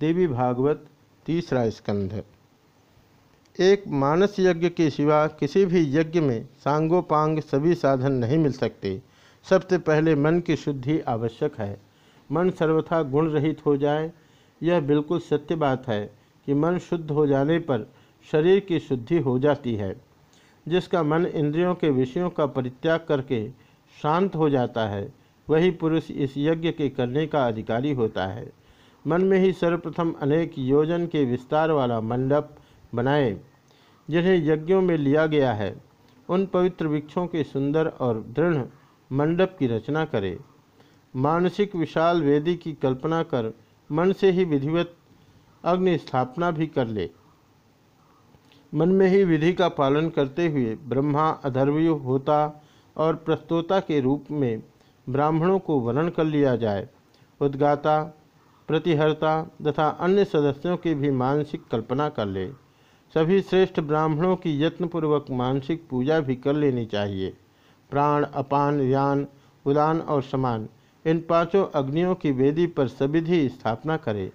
देवी भागवत तीसरा स्कंध एक मानस यज्ञ के सिवा किसी भी यज्ञ में सांगोपांग सभी साधन नहीं मिल सकते। सबसे पहले मन की शुद्धि आवश्यक है। मन सर्वथा गुण रहित हो जाए, यह बिल्कुल सत्य बात है कि मन शुद्ध हो जाने पर शरीर की शुद्धि हो जाती है, जिसका मन इंद्रियों के विषयों का परित्याग करके शांत हो जाता है, वही पुरुष इस यज्ञ के करने का अधिकारी होता है। मन में ही सर्वप्रथम अनेक योजन के विस्तार वाला मंडप बनाए, जिन्हें यज्ञों में लिया गया है। उन पवित्र वृक्षों के सुंदर और दृढ़ मंडप की रचना करे। मानसिक विशाल वेदी की कल्पना कर मन से ही विधिवत अग्नि स्थापना भी कर ले। मन में ही विधि का पालन करते हुए ब्रह्मा, अधर्वयु, होता और प्रस्तोता के रूप में ब्राह्मणों को वर्णन कर लिया जाए। उद्गाता प्रतिहर्ता तथा अन्य सदस्यों की भी मानसिक कल्पना कर ले। सभी श्रेष्ठ ब्राह्मणों की यत्नपूर्वक मानसिक पूजा भी कर लेनी चाहिए। प्राण, अपान, यान, उदान और समान, इन पाँचों अग्नियों की वेदी पर सविधि स्थापना करें।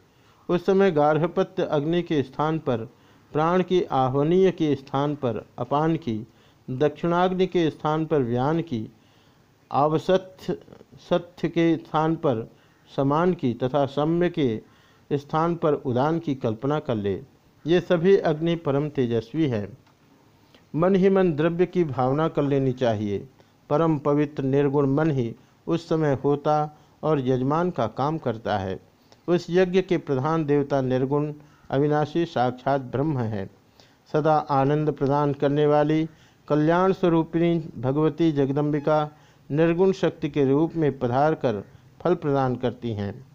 उस समय गार्हपत्य अग्नि के स्थान पर, प्राण की आह्वनीय के स्थान पर अपान की, दक्षिणाग्नि के स्थान पर व्यान की आवसत्य सत्य के स्थान पर समान की तथा सम्य के स्थान पर उदान की कल्पना कर ले। ये सभी अग्नि परम तेजस्वी है। मन ही मन द्रव्य की भावना कर लेनी चाहिए। परम पवित्र निर्गुण मन ही उस समय होता और यजमान का काम करता है। उस यज्ञ के प्रधान देवता निर्गुण अविनाशी साक्षात ब्रह्म है। सदा आनंद प्रदान करने वाली कल्याण स्वरूपिणी भगवती जगदम्बिका निर्गुण शक्ति के रूप में पधार कर फल प्रदान करती हैं।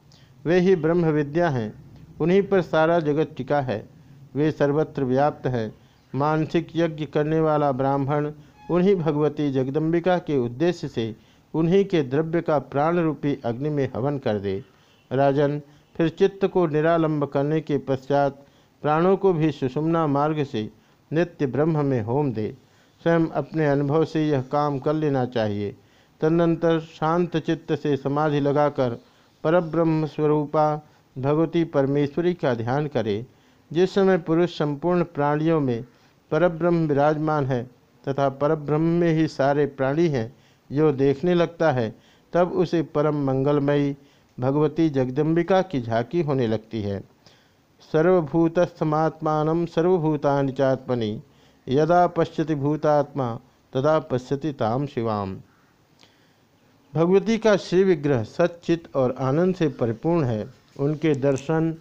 वे ही ब्रह्म विद्या हैं। उन्हीं पर सारा जगत टिका है। वे सर्वत्र व्याप्त है। मानसिक यज्ञ करने वाला ब्राह्मण उन्हीं भगवती जगदम्बिका के उद्देश्य से उन्हीं के द्रव्य का प्राण रूपी अग्नि में हवन कर दे। राजन, फिर चित्त को निरालंब करने के पश्चात प्राणों को भी सुषुम्ना मार्ग से नित्य ब्रह्म में होम दे। स्वयं अपने अनुभव से यह काम कर लेना चाहिए। तदनंतर शांत चित्त से समाधि लगाकर परब्रह्म स्वरूपा भगवती परमेश्वरी का ध्यान करे। जिस समय पुरुष संपूर्ण प्राणियों में परब्रह्म विराजमान है तथा परब्रह्म में ही सारे प्राणी हैं जो देखने लगता है, तब उसे परम मंगलमयी भगवती जगदम्बिका की झांकी होने लगती है। सर्वभूतस्थमात्मान सर्वभूतानि चात्मनि, यदा पश्यति भूतात्मा, तदा पश्यति ताम शिवाम। भगवती का श्री विग्रह सच्चित और आनंद से परिपूर्ण है। उनके दर्शन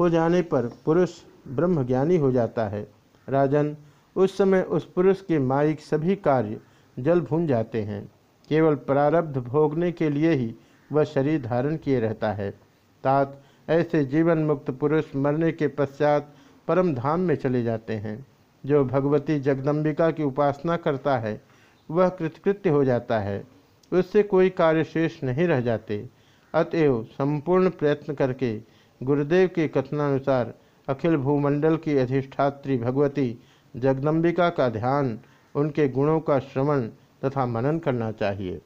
हो जाने पर पुरुष ब्रह्मज्ञानी हो जाता है। राजन, उस समय उस पुरुष के माइक सभी कार्य जल भून जाते हैं। केवल प्रारब्ध भोगने के लिए ही वह शरीर धारण किए रहता है। तात, ऐसे जीवन मुक्त पुरुष मरने के पश्चात परम धाम में चले जाते हैं। जो भगवती जगदम्बिका की उपासना करता है, वह कृतकृत्य हो जाता है। उससे कोई कार्य शेष नहीं रह जाते। अतएव संपूर्ण प्रयत्न करके गुरुदेव के कथनानुसार अखिल भूमंडल की अधिष्ठात्री भगवती जगदम्बिका का ध्यान, उनके गुणों का श्रवण तथा मनन करना चाहिए।